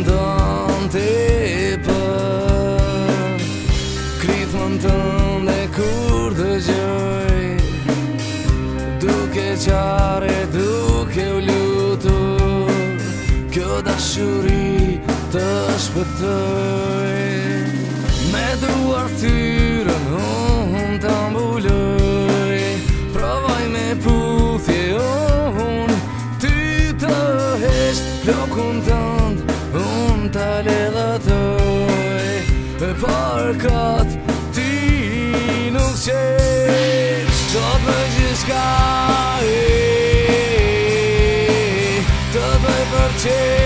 ndon të e për Kritë më në tënde kur të gjëj Duke qare, duke u lutu Kjo da të shpëtoj Me duar tyrën, unë të ambullu Me parkat ti nuk qesh Qot me gjithka e Të bëj për qesh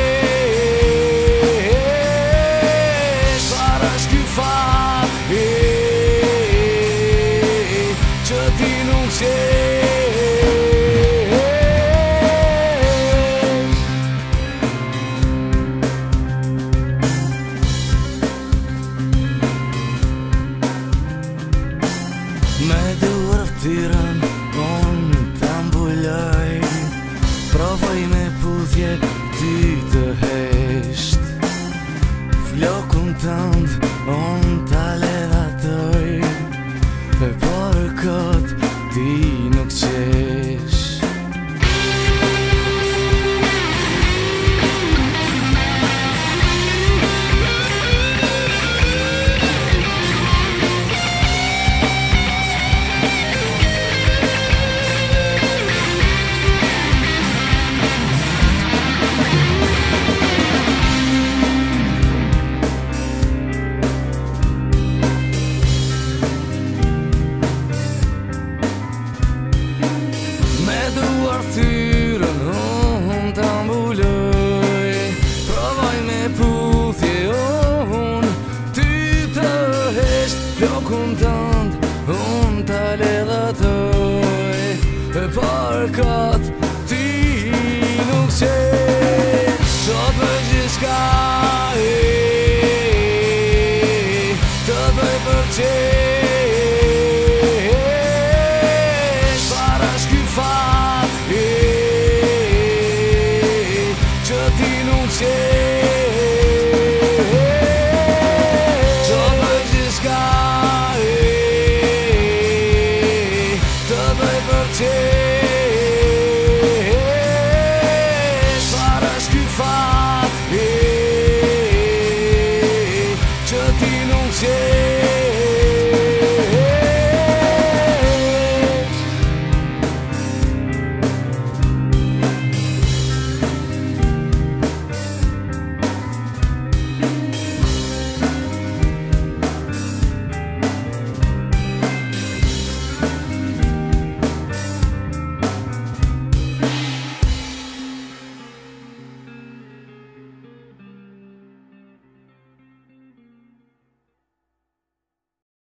go Flokun të unë të E këtë ti nuk që Të për gjithë e Të për për take